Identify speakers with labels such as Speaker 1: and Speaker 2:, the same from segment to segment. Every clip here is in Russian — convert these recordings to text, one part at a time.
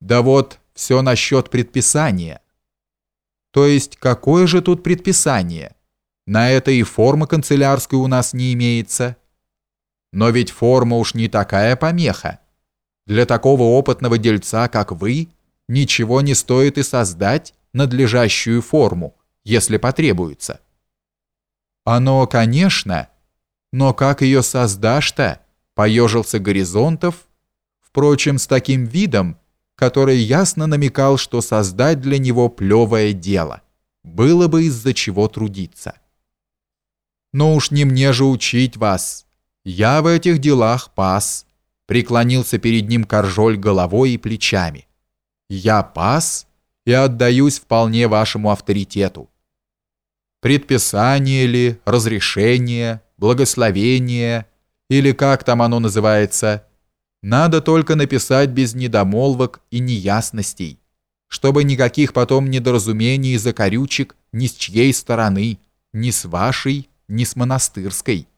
Speaker 1: Да вот, все насчет предписания. То есть, какое же тут предписание? На это и форма канцелярской у нас не имеется. Но ведь форма уж не такая помеха. Для такого опытного дельца, как вы, ничего не стоит и создать надлежащую форму, если потребуется. Оно, конечно, но как ее создашь-то? Поежился Горизонтов, впрочем, с таким видом, который ясно намекал, что создать для него плевое дело. Было бы из-за чего трудиться. Но уж не мне же учить вас. Я в этих делах пас. Преклонился перед ним Коржоль головой и плечами. Я пас и отдаюсь вполне вашему авторитету. Предписание ли, разрешение, благословение или как там оно называется – надо только написать без недомолвок и неясностей, чтобы никаких потом недоразумений и закорючек ни с чьей стороны, ни с вашей, ни с монастырской.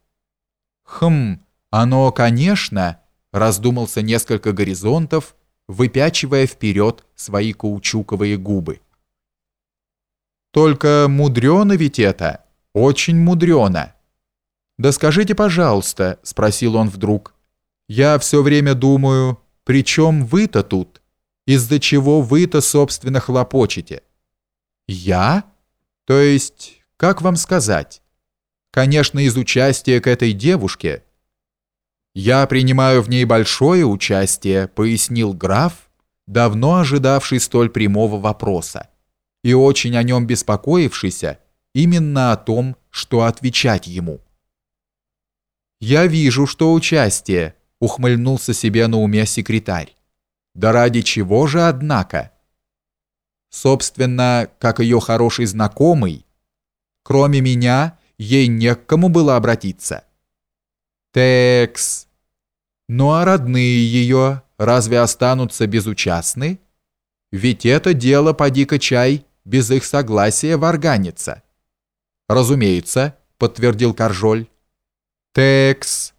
Speaker 1: Хм, оно, конечно, раздумался несколько горизонтов, выпячивая вперед свои каучуковые губы. Только мудрено ведь это, очень мудрено. Да скажите, пожалуйста, спросил он вдруг, — я все время думаю, при чем вы-то тут? Из-за чего вы-то, собственно, хлопочете? Я? То есть, как вам сказать? Конечно, из участия к этой девушке. Я принимаю в ней большое участие, пояснил граф, давно ожидавший столь прямого вопроса и очень о нем беспокоившийся именно о том, что отвечать ему. Я вижу, что участие, ухмыльнулся себе на уме секретарь. Да ради чего же, однако? Собственно, как ее хороший знакомый, кроме меня, ей не к кому было обратиться. Текс. Ну а родные ее разве останутся безучастны? Ведь это дело, поди-ка чай, без их согласия варганится. Разумеется, подтвердил Каржоль. Текс.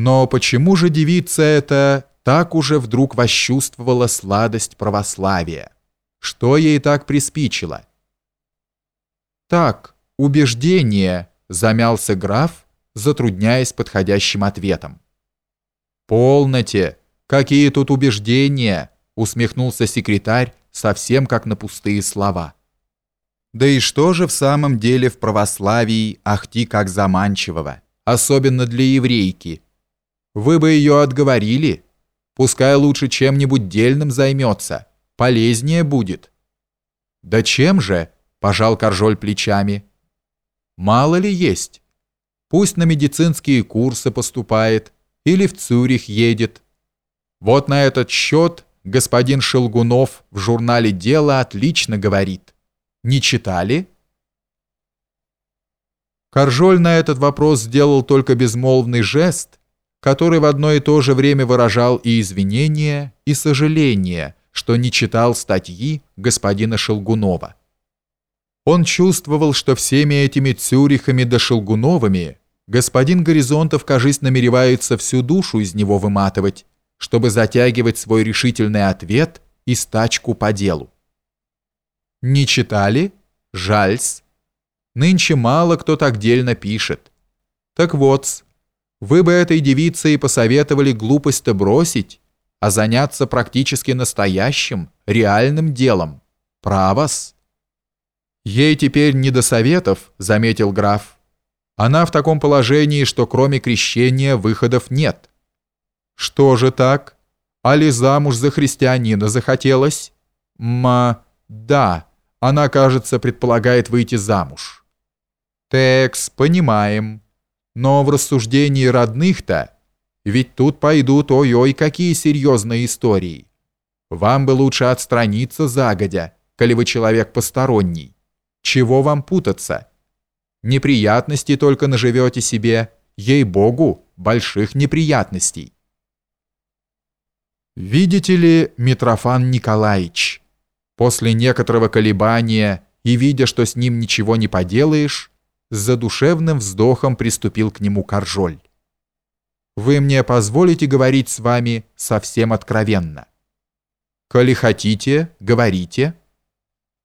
Speaker 1: Но почему же девица эта так уже вдруг восчувствовала сладость православия? Что ей так приспичило? Так, убеждение, замялся граф, затрудняясь подходящим ответом. Полноте, какие тут убеждения, усмехнулся секретарь, совсем как на пустые слова. Да и что же в самом деле в православии ахти как заманчивого, особенно для еврейки? Вы бы ее отговорили. Пускай лучше чем-нибудь дельным займется. Полезнее будет. Да чем же? Пожал Коржоль плечами. Мало ли есть. Пусть на медицинские курсы поступает или в Цюрих едет. Вот на этот счет господин Шелгунов в журнале «Дело» отлично говорит. Не читали? Коржоль на этот вопрос сделал только безмолвный жест, который в одно и то же время выражал и извинение, и сожаление, что не читал статьи господина Шелгунова. Он чувствовал, что всеми этими Цюрихами да Шелгуновыми господин Горизонтов, кажись, намеревается всю душу из него выматывать, чтобы затягивать свой решительный ответ и стачку по делу. Не читали? Жальс. Нынче мало кто так дельно пишет. Так вот, вы бы этой девице и посоветовали глупость-то бросить, а заняться практически настоящим, реальным делом. Правос. Ей теперь не до советов, заметил граф. Она в таком положении, что кроме крещения выходов нет. Что же так? Али замуж за христианина захотелось? Ма, да, она, кажется, предполагает выйти замуж. Текс, понимаем. Но в рассуждении родных-то, ведь тут пойдут ой-ой какие серьезные истории. Вам бы лучше отстраниться загодя, коли вы человек посторонний. Чего вам путаться? Неприятностей только наживете себе, ей-богу, больших неприятностей. Видите ли, Митрофан Николаевич, после некоторого колебания и видя, что с ним ничего не поделаешь, с задушевным вздохом приступил к нему Каржоль. «Вы мне позволите говорить с вами совсем откровенно?» Коли хотите, говорите.